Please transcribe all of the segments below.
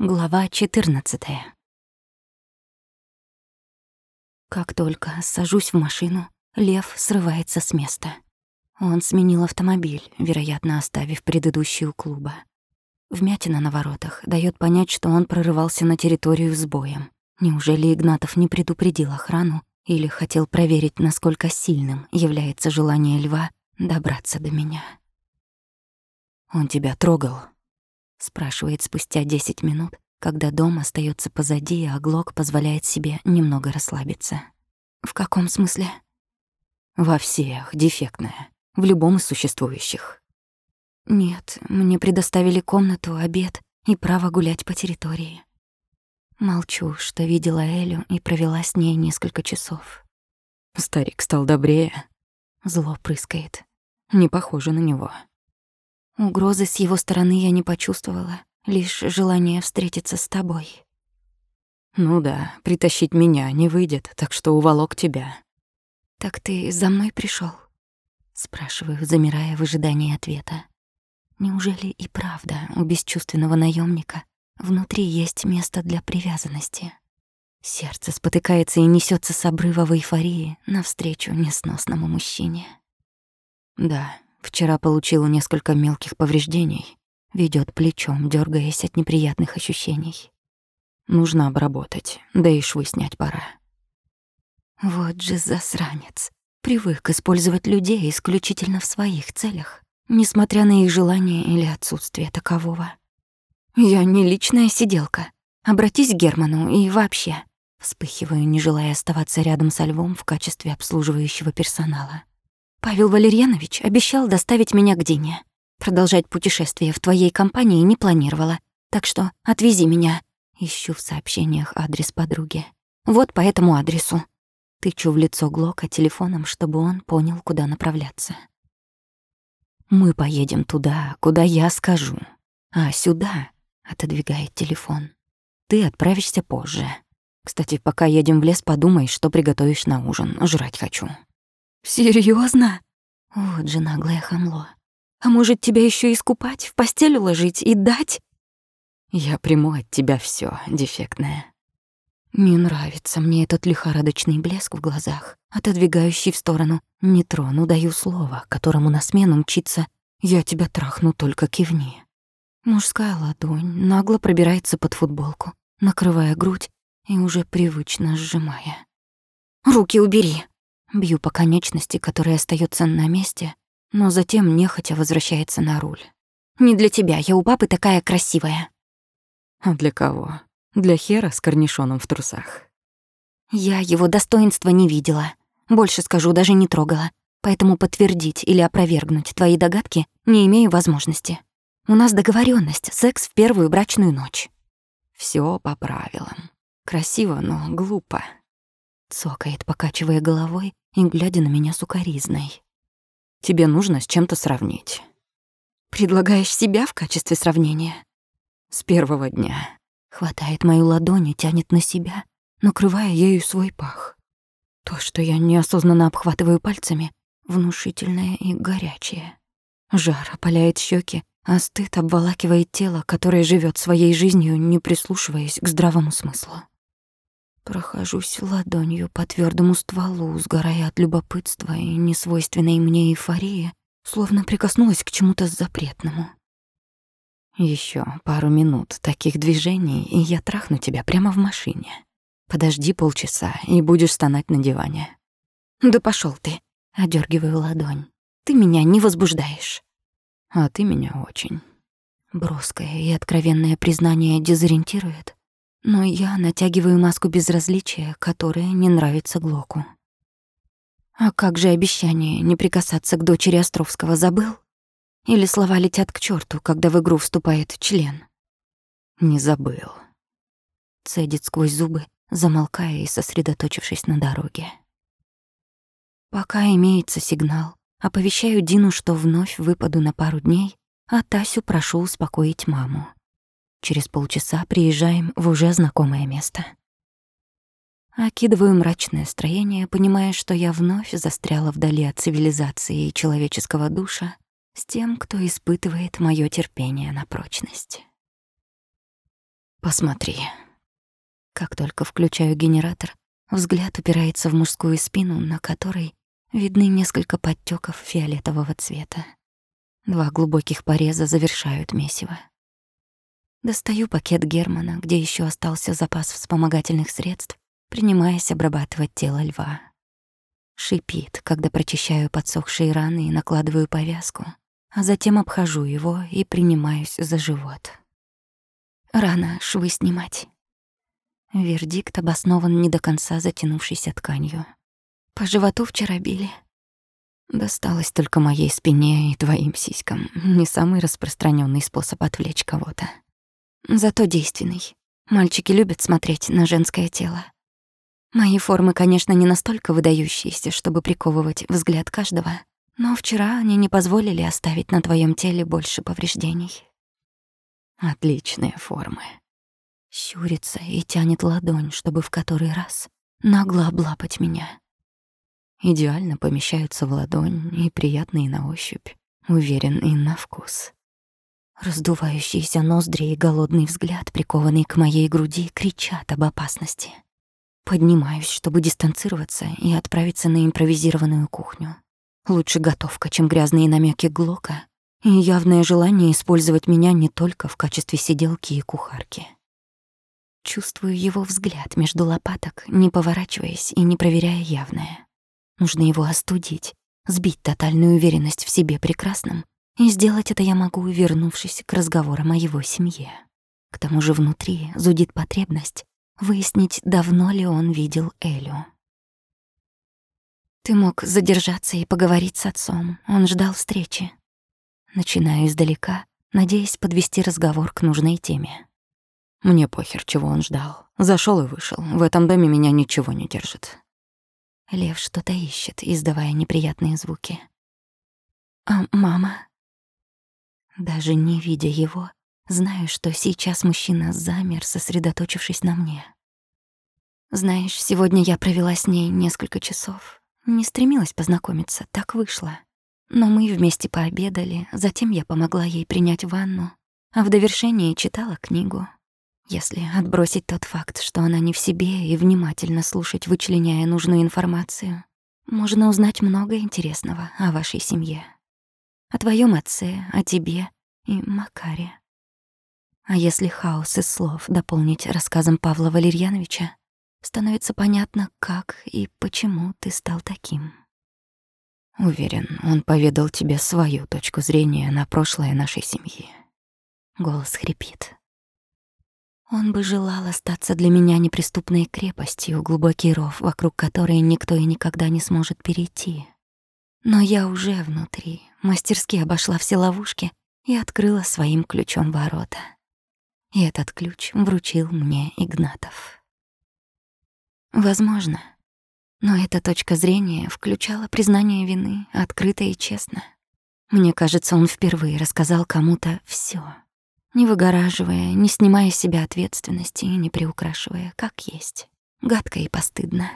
Глава 14. Как только сажусь в машину, Лев срывается с места. Он сменил автомобиль, вероятно, оставив предыдущий у клуба. Вмятина на воротах дает понять, что он прорывался на территорию с боем. Неужели Игнатов не предупредил охрану или хотел проверить, насколько сильным является желание льва добраться до меня? «Он тебя трогал?» Спрашивает спустя 10 минут, когда дом остается позади, а Глок позволяет себе немного расслабиться. В каком смысле? Во всех, дефектная, в любом из существующих. Нет, мне предоставили комнату, обед и право гулять по территории. Молчу, что видела Элю и провела с ней несколько часов. Старик стал добрее. Зло прыскает. Не похоже на него. Угрозы с его стороны я не почувствовала, лишь желание встретиться с тобой. Ну да, притащить меня не выйдет, так что уволок тебя. Так ты за мной пришел? спрашиваю, замирая в ожидании ответа. Неужели и правда у бесчувственного наемника внутри есть место для привязанности? Сердце спотыкается и несется с обрыва в эйфории навстречу несносному мужчине. Да, Вчера получила несколько мелких повреждений. Ведёт плечом, дёргаясь от неприятных ощущений. Нужно обработать, да и швы снять пора. Вот же засранец. Привык использовать людей исключительно в своих целях, несмотря на их желание или отсутствие такового. Я не личная сиделка. Обратись к Герману и вообще. Вспыхиваю, не желая оставаться рядом со львом в качестве обслуживающего персонала. Павел Валерьянович обещал доставить меня к Дине. Продолжать путешествие в твоей компании не планировала, так что отвези меня. Ищу в сообщениях адрес подруги. Вот по этому адресу. Тычу в лицо Глока телефоном, чтобы он понял, куда направляться. Мы поедем туда, куда я скажу. А сюда отодвигает телефон. Ты отправишься позже. Кстати, пока едем в лес, подумай, что приготовишь на ужин. Жрать хочу. Серьезно? Вот же наглое хамло. А может, тебя еще искупать, в постель уложить и дать? Я приму от тебя все, дефектное. Не нравится мне этот лихорадочный блеск в глазах, отодвигающий в сторону. Не трону, даю слово, которому на смену мчится «Я тебя трахну, только кивни». Мужская ладонь нагло пробирается под футболку, накрывая грудь и уже привычно сжимая. «Руки убери!» Бью по конечности, которая остается на месте, но затем нехотя возвращается на руль. «Не для тебя, я у папы такая красивая». «А для кого? Для Хера с корнишоном в трусах?» «Я его достоинства не видела. Больше скажу, даже не трогала. Поэтому подтвердить или опровергнуть твои догадки не имею возможности. У нас договоренность, секс в первую брачную ночь». Все по правилам. Красиво, но глупо. Цокает, покачивая головой и глядя на меня сукоризной. «Тебе нужно с чем-то сравнить». «Предлагаешь себя в качестве сравнения?» «С первого дня». Хватает мою ладонь и тянет на себя, накрывая ею свой пах. То, что я неосознанно обхватываю пальцами, внушительное и горячее. Жар опаляет щеки, а стыд обволакивает тело, которое живет своей жизнью, не прислушиваясь к здравому смыслу. Прохожусь ладонью по твердому стволу, сгорая от любопытства и несвойственной мне эйфории, словно прикоснулась к чему-то запретному. Еще пару минут таких движений, и я трахну тебя прямо в машине. Подожди полчаса, и будешь стонать на диване. Да пошел ты, одергиваю ладонь. Ты меня не возбуждаешь. А ты меня очень. Броское и откровенное признание дезориентирует, но я натягиваю маску безразличия, которая не нравится Глоку. А как же обещание не прикасаться к дочери Островского забыл? Или слова летят к черту, когда в игру вступает член? Не забыл. Цедит сквозь зубы, замолкая и сосредоточившись на дороге. Пока имеется сигнал, оповещаю Дину, что вновь выпаду на пару дней, а Тасю прошу успокоить маму. Через полчаса приезжаем в уже знакомое место. Окидываю мрачное строение, понимая, что я вновь застряла вдали от цивилизации и человеческого душа с тем, кто испытывает моё терпение на прочность. Посмотри. Как только включаю генератор, взгляд упирается в мужскую спину, на которой видны несколько подтеков фиолетового цвета. Два глубоких пореза завершают месиво. Достаю пакет Германа, где еще остался запас вспомогательных средств, принимаясь обрабатывать тело льва. Шипит, когда прочищаю подсохшие раны и накладываю повязку, а затем обхожу его и принимаюсь за живот. Рано швы снимать. Вердикт обоснован не до конца затянувшейся тканью. По животу вчера били. Досталось только моей спине и твоим сиськам. Не самый распространенный способ отвлечь кого-то. Зато действенный. Мальчики любят смотреть на женское тело. Мои формы, конечно, не настолько выдающиеся, чтобы приковывать взгляд каждого, но вчера они не позволили оставить на твоем теле больше повреждений. Отличные формы. Щурится и тянет ладонь, чтобы в который раз нагло облапать меня. Идеально помещаются в ладонь и приятные на ощупь, уверен и на вкус. Раздувающиеся ноздри и голодный взгляд, прикованный к моей груди, кричат об опасности. Поднимаюсь, чтобы дистанцироваться и отправиться на импровизированную кухню. Лучше готовка, чем грязные намеки Глока и явное желание использовать меня не только в качестве сиделки и кухарки. Чувствую его взгляд между лопаток, не поворачиваясь и не проверяя явное. Нужно его остудить, сбить тотальную уверенность в себе прекрасном и сделать это я могу, вернувшись к разговорам о его семье. К тому же внутри зудит потребность выяснить, давно ли он видел Элю. Ты мог задержаться и поговорить с отцом. Он ждал встречи. Начинаю издалека, надеясь подвести разговор к нужной теме. Мне похер, чего он ждал. Зашел и вышел. В этом доме меня ничего не держит. Лев что-то ищет, издавая неприятные звуки. А мама? Даже не видя его, знаю, что сейчас мужчина замер, сосредоточившись на мне. Знаешь, сегодня я провела с ней несколько часов. Не стремилась познакомиться, так вышло. Но мы вместе пообедали, затем я помогла ей принять ванну, а в довершении читала книгу. Если отбросить тот факт, что она не в себе, и внимательно слушать, вычленяя нужную информацию, можно узнать много интересного о вашей семье о твоем отце, о тебе и Макаре. А если хаос из слов дополнить рассказом Павла Валерьяновича, становится понятно, как и почему ты стал таким. Уверен, он поведал тебе свою точку зрения на прошлое нашей семьи. Голос хрипит. Он бы желал остаться для меня неприступной крепостью, глубокий ров, вокруг которой никто и никогда не сможет перейти. Но я уже внутри, мастерски обошла все ловушки и открыла своим ключом ворота. И этот ключ вручил мне Игнатов. Возможно, но эта точка зрения включала признание вины открыто и честно. Мне кажется, он впервые рассказал кому-то все, не выгораживая, не снимая с себя ответственности и не приукрашивая, как есть. Гадко и постыдно.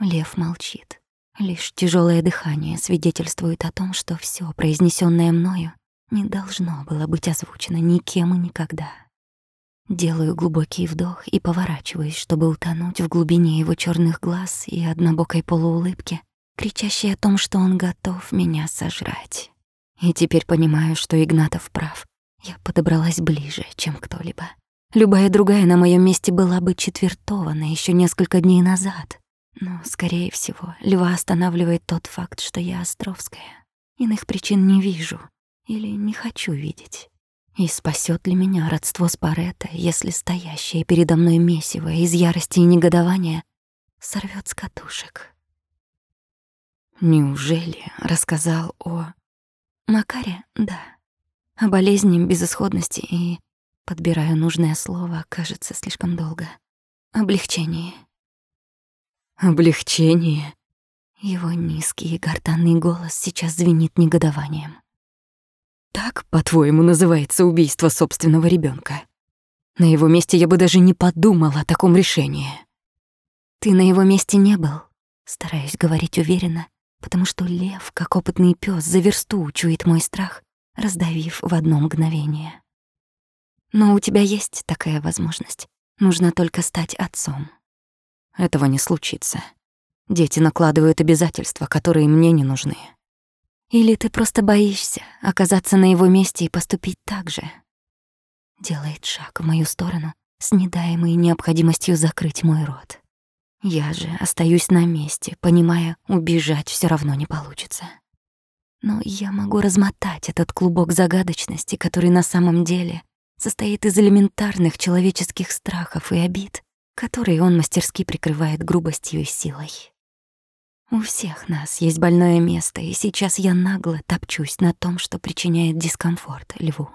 Лев молчит. Лишь тяжелое дыхание свидетельствует о том, что все произнесенное мною не должно было быть озвучено никем и никогда. Делаю глубокий вдох и поворачиваюсь, чтобы утонуть в глубине его черных глаз и однобокой полуулыбки, кричащей о том, что он готов меня сожрать. И теперь понимаю, что Игнатов прав. Я подобралась ближе, чем кто-либо. Любая другая на моем месте была бы четвертована еще несколько дней назад. Но, скорее всего, льва останавливает тот факт, что я Островская. Иных причин не вижу или не хочу видеть. И спасет ли меня родство с Паретто, если стоящее передо мной месиво из ярости и негодования сорвет с катушек? Неужели рассказал о... Макаре? Да. О болезни, безысходности и... Подбираю нужное слово, кажется, слишком долго. Облегчении. Облегчение. Его низкий и гортанный голос сейчас звенит негодованием. Так, по-твоему, называется убийство собственного ребенка? На его месте я бы даже не подумал о таком решении. Ты на его месте не был, стараюсь говорить уверенно, потому что лев, как опытный пес, за версту чует мой страх, раздавив в одно мгновение. Но у тебя есть такая возможность. Нужно только стать отцом. Этого не случится. Дети накладывают обязательства, которые мне не нужны. Или ты просто боишься оказаться на его месте и поступить так же? Делает шаг в мою сторону, с недаемой необходимостью закрыть мой рот. Я же остаюсь на месте, понимая, убежать все равно не получится. Но я могу размотать этот клубок загадочности, который на самом деле состоит из элементарных человеческих страхов и обид, которые он мастерски прикрывает грубостью и силой. У всех нас есть больное место, и сейчас я нагло топчусь на том, что причиняет дискомфорт льву.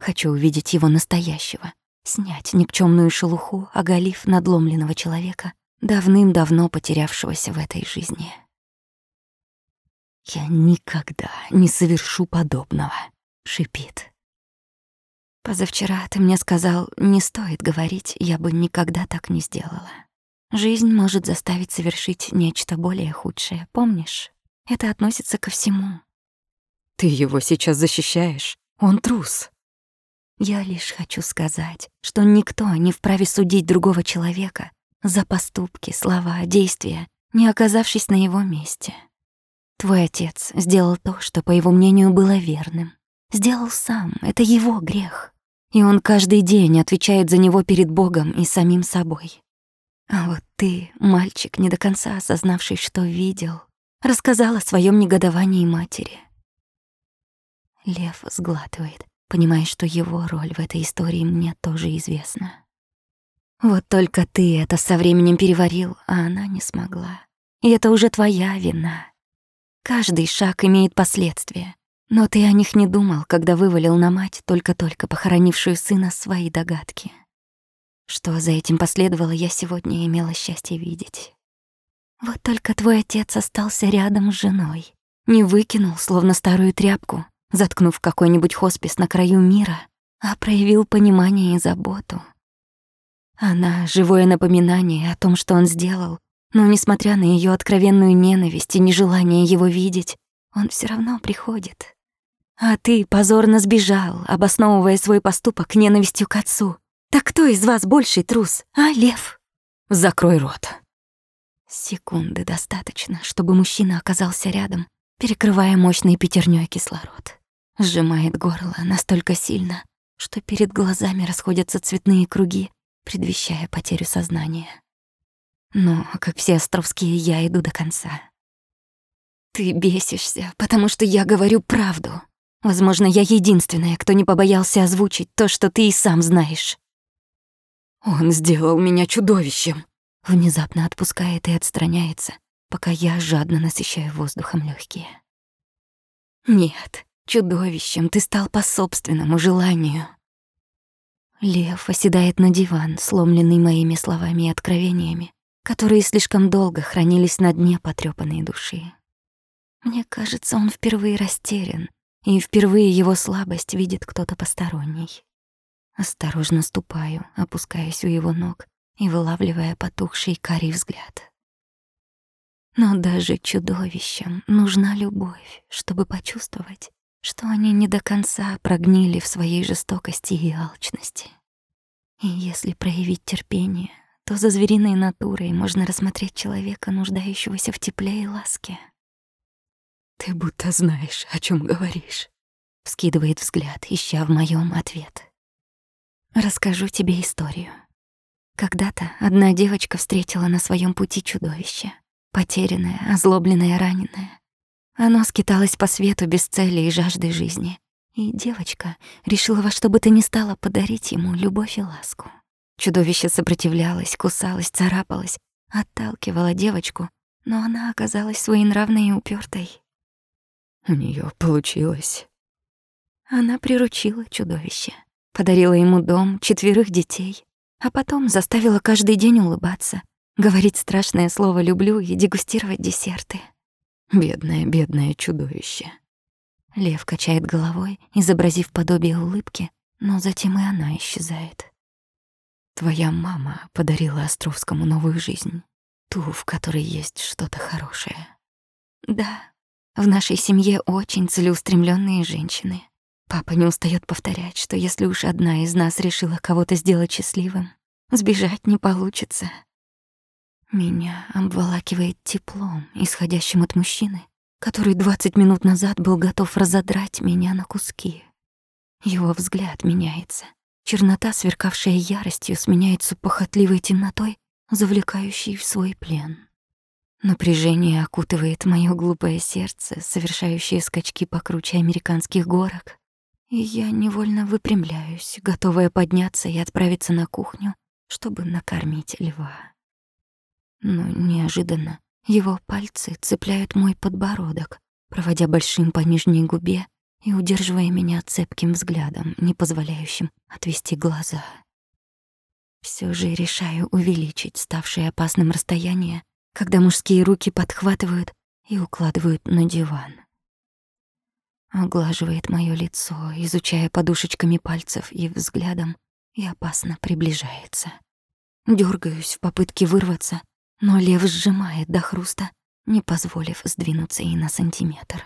Хочу увидеть его настоящего, снять никчемную шелуху, оголив надломленного человека, давным-давно потерявшегося в этой жизни. «Я никогда не совершу подобного», — шипит. «Позавчера ты мне сказал, не стоит говорить, я бы никогда так не сделала». Жизнь может заставить совершить нечто более худшее, помнишь? Это относится ко всему. Ты его сейчас защищаешь? Он трус. Я лишь хочу сказать, что никто не вправе судить другого человека за поступки, слова, действия, не оказавшись на его месте. Твой отец сделал то, что, по его мнению, было верным. Сделал сам, это его грех. И он каждый день отвечает за него перед Богом и самим собой. А вот ты, мальчик, не до конца осознавший, что видел, рассказал о своем негодовании матери. Лев сглатывает, понимая, что его роль в этой истории мне тоже известна. Вот только ты это со временем переварил, а она не смогла. И это уже твоя вина. Каждый шаг имеет последствия, но ты о них не думал, когда вывалил на мать, только-только похоронившую сына, свои догадки. Что за этим последовало, я сегодня имела счастье видеть. Вот только твой отец остался рядом с женой. Не выкинул, словно старую тряпку, заткнув какой-нибудь хоспис на краю мира, а проявил понимание и заботу. Она — живое напоминание о том, что он сделал, но, несмотря на ее откровенную ненависть и нежелание его видеть, он все равно приходит. А ты позорно сбежал, обосновывая свой поступок ненавистью к отцу, так кто из вас больший трус, а, Лев? Закрой рот. Секунды достаточно, чтобы мужчина оказался рядом, перекрывая мощной пятерней кислород. Сжимает горло настолько сильно, что перед глазами расходятся цветные круги, предвещая потерю сознания. Но, как все островские, я иду до конца. Ты бесишься, потому что я говорю правду. Возможно, я единственная, кто не побоялся озвучить то, что ты и сам знаешь. Он сделал меня чудовищем. Внезапно отпускает и отстраняется, пока я жадно насыщаю воздухом легкие. Нет, чудовищем ты стал по собственному желанию. Лев оседает на диван, сломленный моими словами и откровениями, которые слишком долго хранились на дне потрёпанной души. Мне кажется, он впервые растерян, и впервые его слабость видит кто-то посторонний. Осторожно ступаю, опускаясь у его ног и вылавливая потухший карий взгляд. Но даже чудовищам нужна любовь, чтобы почувствовать, что они не до конца прогнили в своей жестокости и алчности. И если проявить терпение, то за звериной натурой можно рассмотреть человека, нуждающегося в тепле и ласке. «Ты будто знаешь, о чем говоришь», — вскидывает взгляд, ища в моем ответ. Расскажу тебе историю. Когда-то одна девочка встретила на своем пути чудовище. Потерянное, озлобленное, раненое. Оно скиталось по свету без цели и жажды жизни. И девочка решила во что бы то ни стало подарить ему любовь и ласку. Чудовище сопротивлялось, кусалось, царапалось, отталкивало девочку, но она оказалась своенравной и упортой. У нее получилось. Она приручила чудовище. Подарила ему дом, четверых детей, а потом заставила каждый день улыбаться, говорить страшное слово «люблю» и дегустировать десерты. Бедное, бедное чудовище. Лев качает головой, изобразив подобие улыбки, но затем и она исчезает. Твоя мама подарила Островскому новую жизнь, ту, в которой есть что-то хорошее. Да, в нашей семье очень целеустремленные женщины. Папа не устает повторять, что если уж одна из нас решила кого-то сделать счастливым, сбежать не получится. Меня обволакивает теплом, исходящим от мужчины, который 20 минут назад был готов разодрать меня на куски. Его взгляд меняется. Чернота, сверкавшая яростью, сменяется похотливой темнотой, завлекающей в свой плен. Напряжение окутывает моё глупое сердце, совершающее скачки покруче американских горок, и я невольно выпрямляюсь, готовая подняться и отправиться на кухню, чтобы накормить льва. Но неожиданно его пальцы цепляют мой подбородок, проводя большим по нижней губе и удерживая меня цепким взглядом, не позволяющим отвести глаза. Все же решаю увеличить ставшее опасным расстояние, когда мужские руки подхватывают и укладывают на диван оглаживает моё лицо, изучая подушечками пальцев и взглядом, и опасно приближается. Дёргаюсь в попытке вырваться, но лев сжимает до хруста, не позволив сдвинуться и на сантиметр.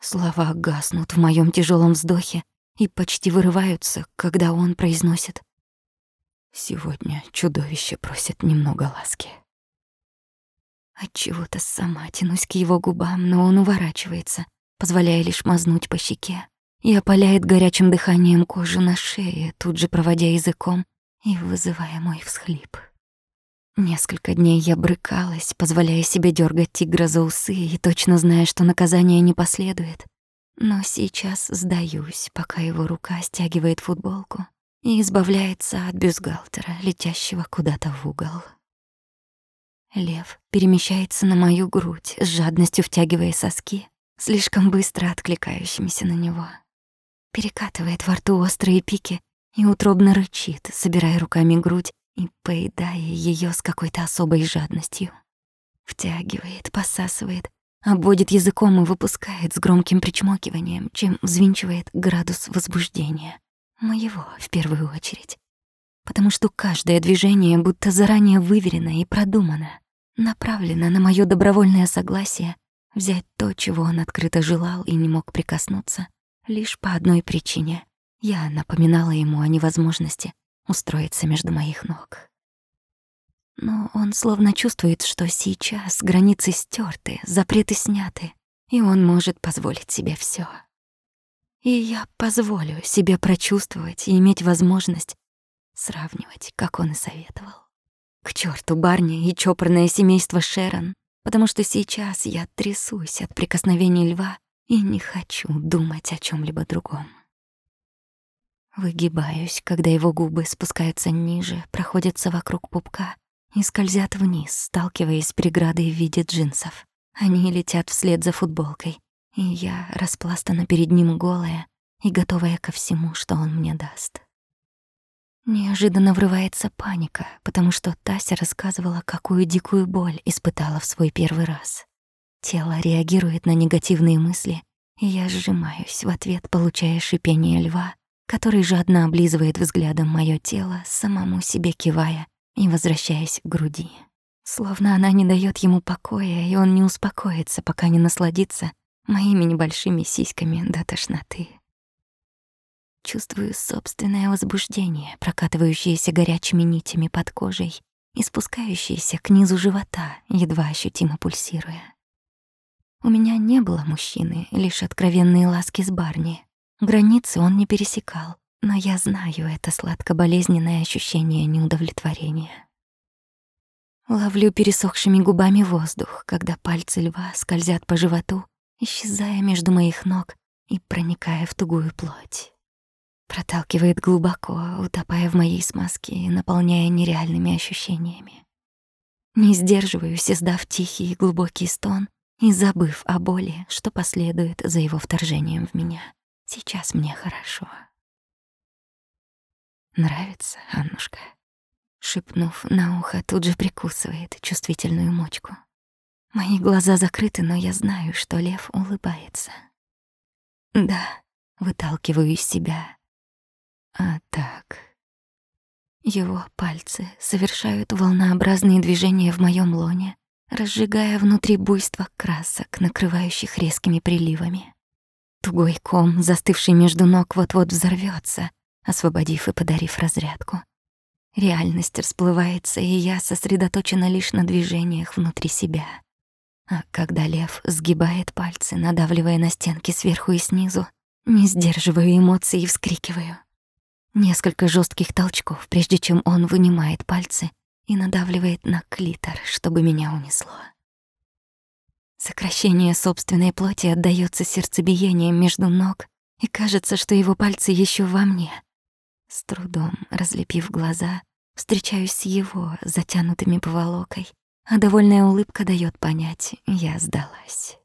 Слова гаснут в моём тяжёлом вздохе и почти вырываются, когда он произносит «Сегодня чудовище просит немного ласки». Отчего-то сама тянусь к его губам, но он уворачивается — позволяя лишь мазнуть по щеке, и опаляет горячим дыханием кожу на шее, тут же проводя языком и вызывая мой всхлип. Несколько дней я брыкалась, позволяя себе дергать тигра за усы и точно зная, что наказание не последует. Но сейчас сдаюсь, пока его рука стягивает футболку и избавляется от бюстгальтера, летящего куда-то в угол. Лев перемещается на мою грудь, с жадностью втягивая соски, слишком быстро откликающимися на него. Перекатывает во рту острые пики и утробно рычит, собирая руками грудь и поедая ее с какой-то особой жадностью. Втягивает, посасывает, обводит языком и выпускает с громким причмокиванием, чем взвинчивает градус возбуждения. Моего, в первую очередь. Потому что каждое движение будто заранее выверено и продумано, направлено на моё добровольное согласие взять то, чего он открыто желал и не мог прикоснуться, лишь по одной причине. Я напоминала ему о невозможности устроиться между моих ног. Но он словно чувствует, что сейчас границы стерты, запреты сняты, и он может позволить себе все. И я позволю себе прочувствовать и иметь возможность сравнивать, как он и советовал. К черту Барни и чопорное семейство Шерон, потому что сейчас я трясусь от прикосновений льва и не хочу думать о чем либо другом. Выгибаюсь, когда его губы спускаются ниже, проходятся вокруг пупка и скользят вниз, сталкиваясь с преградой в виде джинсов. Они летят вслед за футболкой, и я распластана перед ним голая и готовая ко всему, что он мне даст. Неожиданно врывается паника, потому что Тася рассказывала, какую дикую боль испытала в свой первый раз. Тело реагирует на негативные мысли, и я сжимаюсь в ответ, получая шипение льва, который жадно облизывает взглядом моё тело, самому себе кивая и возвращаясь к груди. Словно она не даёт ему покоя, и он не успокоится, пока не насладится моими небольшими сиськами до тошноты. Чувствую собственное возбуждение, прокатывающееся горячими нитями под кожей и спускающееся к низу живота, едва ощутимо пульсируя. У меня не было мужчины, лишь откровенные ласки с Барни. Границы он не пересекал, но я знаю это сладко-болезненное ощущение неудовлетворения. Ловлю пересохшими губами воздух, когда пальцы льва скользят по животу, исчезая между моих ног и проникая в тугую плоть. Проталкивает глубоко, утопая в моей смазке и наполняя нереальными ощущениями. Не сдерживаюсь, издав тихий и глубокий стон и забыв о боли, что последует за его вторжением в меня. Сейчас мне хорошо. Нравится, Аннушка? Шипнув на ухо, тут же прикусывает чувствительную мочку. Мои глаза закрыты, но я знаю, что лев улыбается. Да, выталкиваю из себя, а так... Его пальцы совершают волнообразные движения в моем лоне, разжигая внутри буйство красок, накрывающих резкими приливами. Тугой ком, застывший между ног, вот-вот взорвется, освободив и подарив разрядку. Реальность расплывается, и я сосредоточена лишь на движениях внутри себя. А когда лев сгибает пальцы, надавливая на стенки сверху и снизу, не сдерживаю эмоций и вскрикиваю. Несколько жестких толчков, прежде чем он вынимает пальцы и надавливает на клитор, чтобы меня унесло. Сокращение собственной плоти отдаётся сердцебиением между ног, и кажется, что его пальцы еще во мне. С трудом, разлепив глаза, встречаюсь с его затянутыми поволокой, а довольная улыбка дает понять, я сдалась.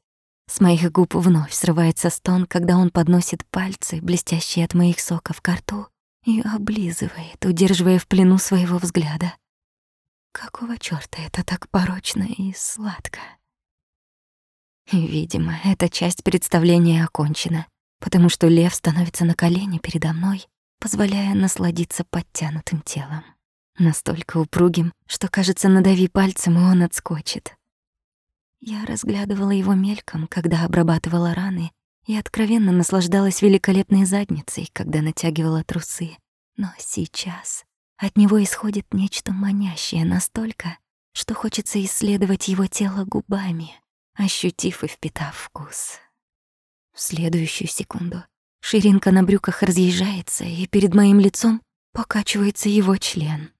С моих губ вновь срывается стон, когда он подносит пальцы, блестящие от моих соков, к рту и облизывает, удерживая в плену своего взгляда. Какого чёрта это так порочно и сладко? видимо, эта часть представления окончена, потому что лев становится на колени передо мной, позволяя насладиться подтянутым телом. Настолько упругим, что, кажется, надави пальцем, и он отскочит. Я разглядывала его мельком, когда обрабатывала раны, и откровенно наслаждалась великолепной задницей, когда натягивала трусы. Но сейчас от него исходит нечто манящее настолько, что хочется исследовать его тело губами, ощутив и впитав вкус. В следующую секунду ширинка на брюках разъезжается, и перед моим лицом покачивается его член.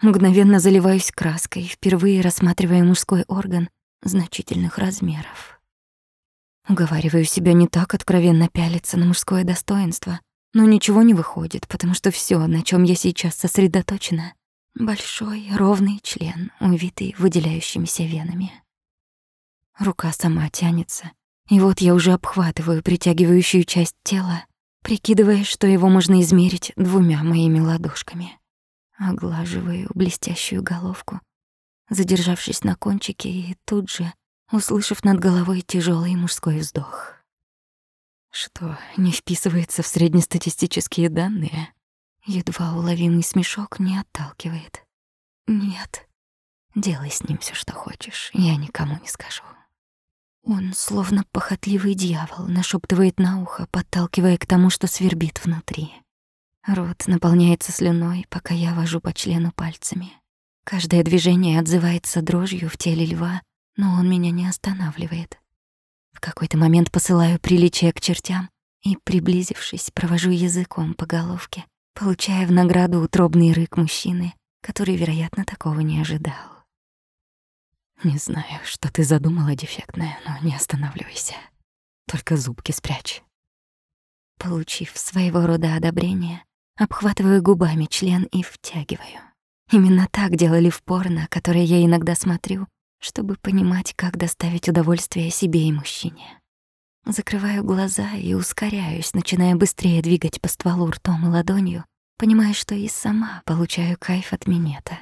Мгновенно заливаюсь краской, впервые рассматривая мужской орган значительных размеров. Уговариваю себя не так откровенно пялиться на мужское достоинство, но ничего не выходит, потому что все, на чем я сейчас сосредоточена, большой ровный член, увитый выделяющимися венами. Рука сама тянется, и вот я уже обхватываю притягивающую часть тела, прикидывая, что его можно измерить двумя моими ладошками. Оглаживаю блестящую головку, задержавшись на кончике и тут же услышав над головой тяжелый мужской вздох. Что не вписывается в среднестатистические данные? Едва уловимый смешок не отталкивает. Нет. Делай с ним все, что хочешь, я никому не скажу. Он, словно похотливый дьявол, нашептывает на ухо, подталкивая к тому, что свербит внутри. Рот наполняется слюной, пока я вожу по члену пальцами. Каждое движение отзывается дрожью в теле льва, но он меня не останавливает. В какой-то момент посылаю приличие к чертям и, приблизившись, провожу языком по головке, получая в награду утробный рык мужчины, который, вероятно, такого не ожидал. Не знаю, что ты задумала, дефектная, но не останавливайся. Только зубки спрячь. Получив своего рода одобрение, Обхватываю губами член и втягиваю. Именно так делали в порно, которое я иногда смотрю, чтобы понимать, как доставить удовольствие себе и мужчине. Закрываю глаза и ускоряюсь, начиная быстрее двигать по стволу ртом и ладонью, понимая, что и сама получаю кайф от минета.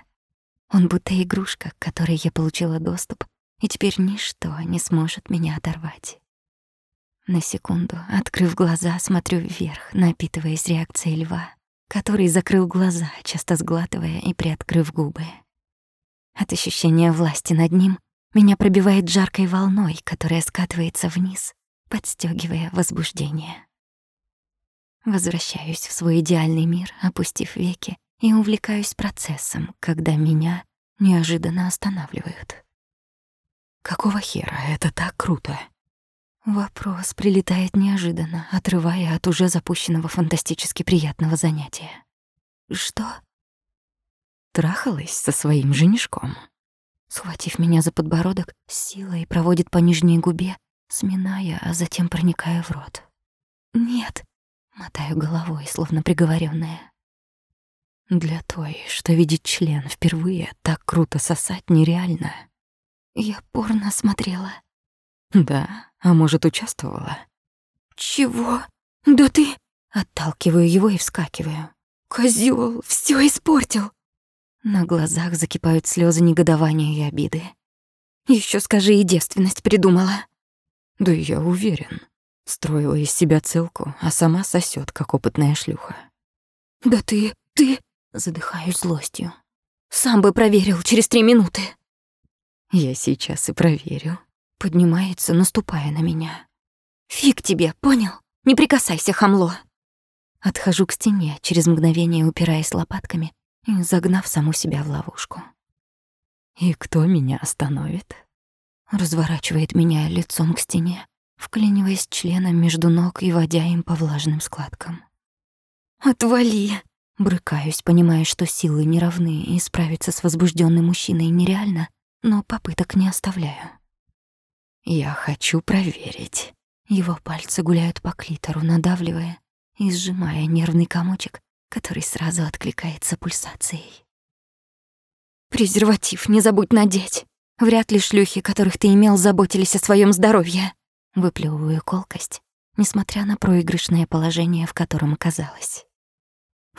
Он будто игрушка, к которой я получила доступ, и теперь ничто не сможет меня оторвать. На секунду, открыв глаза, смотрю вверх, напитываясь реакцией льва который закрыл глаза, часто сглатывая и приоткрыв губы. От ощущения власти над ним меня пробивает жаркой волной, которая скатывается вниз, подстегивая возбуждение. Возвращаюсь в свой идеальный мир, опустив веки, и увлекаюсь процессом, когда меня неожиданно останавливают. Какого хера это так круто? Вопрос прилетает неожиданно, отрывая от уже запущенного фантастически приятного занятия. Что? Трахалась со своим женишком. Схватив меня за подбородок, силой проводит по нижней губе, сминая, а затем проникая в рот. Нет, мотаю головой, словно приговоренная. Для той, что видит член впервые, так круто сосать нереально. Я порно смотрела. Да, а может, участвовала? Чего? Да ты... Отталкиваю его и вскакиваю. Козёл, всё испортил. На глазах закипают слёзы негодования и обиды. Ещё скажи, и девственность придумала. Да я уверен. Строила из себя целку, а сама сосёт, как опытная шлюха. Да ты, ты... Задыхаюсь злостью. Сам бы проверил через три минуты. Я сейчас и проверю. Поднимается, наступая на меня. «Фиг тебе, понял? Не прикасайся, хамло!» Отхожу к стене, через мгновение упираясь лопатками и загнав саму себя в ловушку. «И кто меня остановит?» Разворачивает меня лицом к стене, вклиниваясь членом между ног и водя им по влажным складкам. «Отвали!» Брыкаюсь, понимая, что силы не равны, и справиться с возбужденным мужчиной нереально, но попыток не оставляю. «Я хочу проверить». Его пальцы гуляют по клитору, надавливая и сжимая нервный комочек, который сразу откликается пульсацией. «Презерватив не забудь надеть. Вряд ли шлюхи, которых ты имел, заботились о своем здоровье». Выплевываю колкость, несмотря на проигрышное положение, в котором оказалась.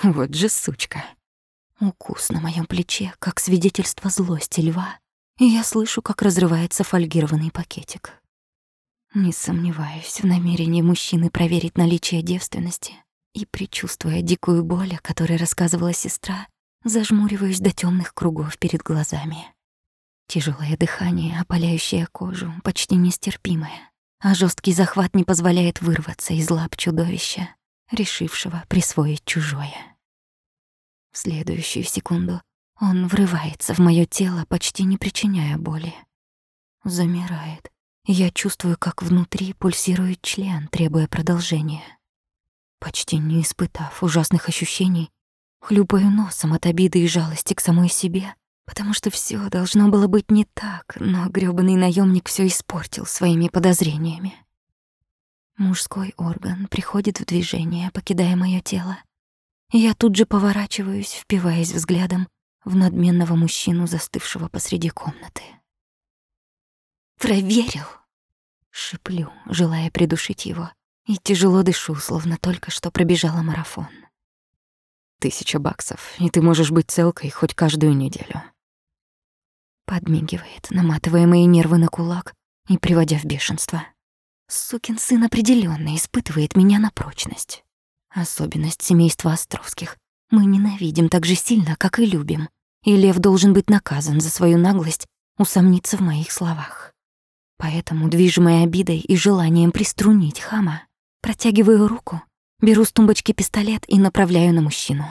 Вот же сучка. Укус на моем плече, как свидетельство злости льва, и я слышу, как разрывается фольгированный пакетик. Не сомневаюсь в намерении мужчины проверить наличие девственности, и, предчувствуя дикую боль, о которой рассказывала сестра, зажмуриваюсь до темных кругов перед глазами. Тяжелое дыхание, опаляющее кожу, почти нестерпимое, а жесткий захват не позволяет вырваться из лап чудовища, решившего присвоить чужое. В следующую секунду он врывается в моё тело, почти не причиняя боли. Замирает. Я чувствую, как внутри пульсирует член, требуя продолжения. Почти не испытав ужасных ощущений, хлюпаю носом от обиды и жалости к самой себе, потому что всё должно было быть не так, но грёбаный наёмник всё испортил своими подозрениями. Мужской орган приходит в движение, покидая моё тело. Я тут же поворачиваюсь, впиваясь взглядом в надменного мужчину, застывшего посреди комнаты. «Проверил!» — шиплю, желая придушить его, и тяжело дышу, словно только что пробежала марафон. «Тысяча баксов, и ты можешь быть целкой хоть каждую неделю». Подмигивает, наматывая мои нервы на кулак и приводя в бешенство. Сукин сын определенно испытывает меня на прочность. Особенность семейства Островских. Мы ненавидим так же сильно, как и любим. И Лев должен быть наказан за свою наглость, усомниться в моих словах. Поэтому, движимая обидой и желанием приструнить хама, протягиваю руку, беру с тумбочки пистолет и направляю на мужчину.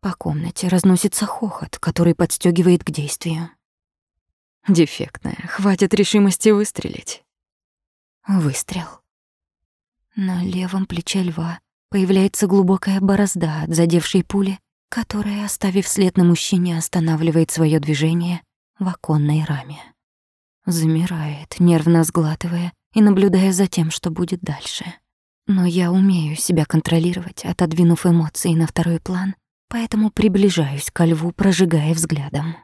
По комнате разносится хохот, который подстегивает к действию. «Дефектная, хватит решимости выстрелить». Выстрел. На левом плече льва появляется глубокая борозда от задевшей пули, которая, оставив след на мужчине, останавливает свое движение в оконной раме. Замирает, нервно сглатывая и наблюдая за тем, что будет дальше. Но я умею себя контролировать, отодвинув эмоции на второй план, поэтому приближаюсь ко льву, прожигая взглядом.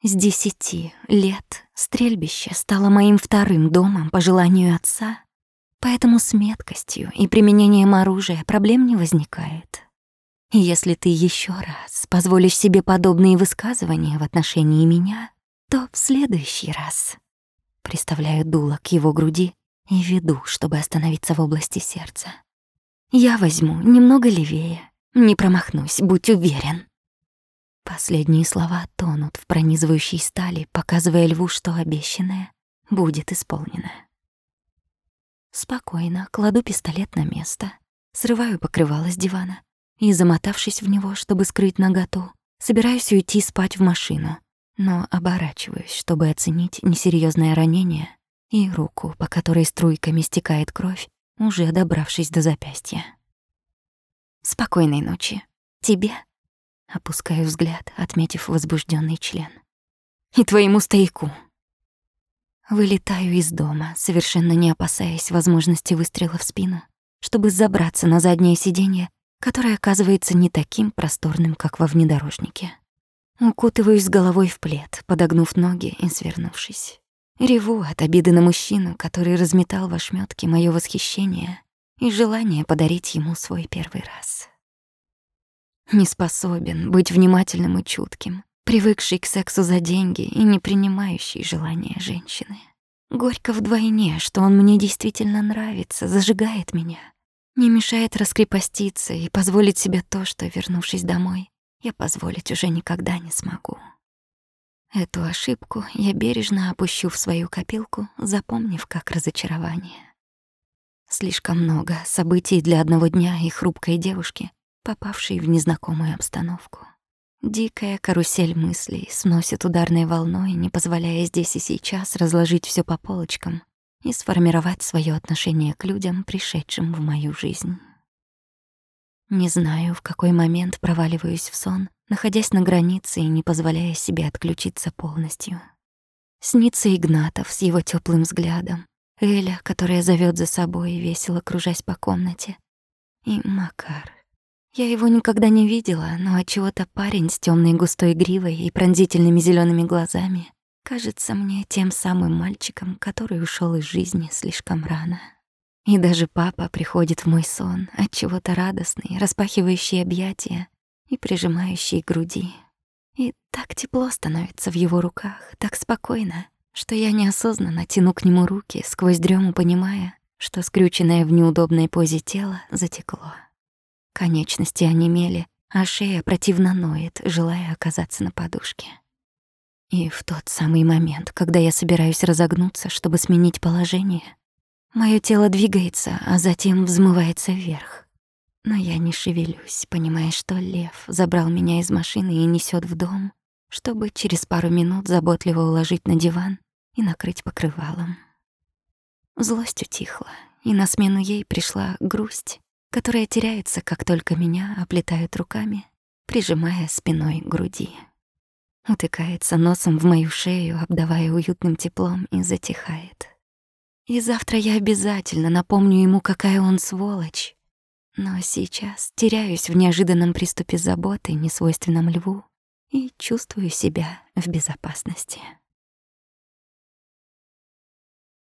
С десяти лет стрельбище стало моим вторым домом по желанию отца, поэтому с меткостью и применением оружия проблем не возникает. Если ты еще раз позволишь себе подобные высказывания в отношении меня, то в следующий раз приставляю дуло к его груди и веду, чтобы остановиться в области сердца. Я возьму немного левее, не промахнусь, будь уверен. Последние слова тонут в пронизывающей стали, показывая льву, что обещанное будет исполнено. Спокойно кладу пистолет на место, срываю покрывало с дивана и, замотавшись в него, чтобы скрыть наготу, собираюсь уйти спать в машину, но оборачиваюсь, чтобы оценить несерьезное ранение и руку, по которой струйками стекает кровь, уже добравшись до запястья. Спокойной ночи. Тебе Опускаю взгляд, отметив возбужденный член. «И твоему стояку!» Вылетаю из дома, совершенно не опасаясь возможности выстрела в спину, чтобы забраться на заднее сиденье, которое оказывается не таким просторным, как во внедорожнике. Укутываюсь головой в плед, подогнув ноги и свернувшись. Реву от обиды на мужчину, который разметал в ошметке моё восхищение и желание подарить ему свой первый раз не способен быть внимательным и чутким, привыкший к сексу за деньги и не принимающий желания женщины. Горько вдвойне, что он мне действительно нравится, зажигает меня, не мешает раскрепоститься и позволить себе то, что, вернувшись домой, я позволить уже никогда не смогу. Эту ошибку я бережно опущу в свою копилку, запомнив как разочарование. Слишком много событий для одного дня и хрупкой девушки, попавшей в незнакомую обстановку. Дикая карусель мыслей сносит ударной волной, не позволяя здесь и сейчас разложить все по полочкам и сформировать свое отношение к людям, пришедшим в мою жизнь. Не знаю, в какой момент проваливаюсь в сон, находясь на границе и не позволяя себе отключиться полностью. Снится Игнатов с его теплым взглядом, Эля, которая зовет за собой, весело кружась по комнате, и Макар. Я его никогда не видела, но от чего-то парень с темной густой гривой и пронзительными зелеными глазами кажется мне тем самым мальчиком, который ушел из жизни слишком рано. И даже папа приходит в мой сон, от чего-то радостный, распахивающий объятия и прижимающий к груди. И так тепло становится в его руках, так спокойно, что я неосознанно тяну к нему руки, сквозь дрему понимая, что скрюченное в неудобной позе тело затекло. Конечности онемели, а шея противно ноет, желая оказаться на подушке. И в тот самый момент, когда я собираюсь разогнуться, чтобы сменить положение, мое тело двигается, а затем взмывается вверх. Но я не шевелюсь, понимая, что лев забрал меня из машины и несет в дом, чтобы через пару минут заботливо уложить на диван и накрыть покрывалом. Злость утихла, и на смену ей пришла грусть, которая теряется, как только меня оплетают руками, прижимая спиной к груди. Утыкается носом в мою шею, обдавая уютным теплом и затихает. И завтра я обязательно напомню ему, какая он сволочь. Но сейчас теряюсь в неожиданном приступе заботы, несвойственном льву, и чувствую себя в безопасности.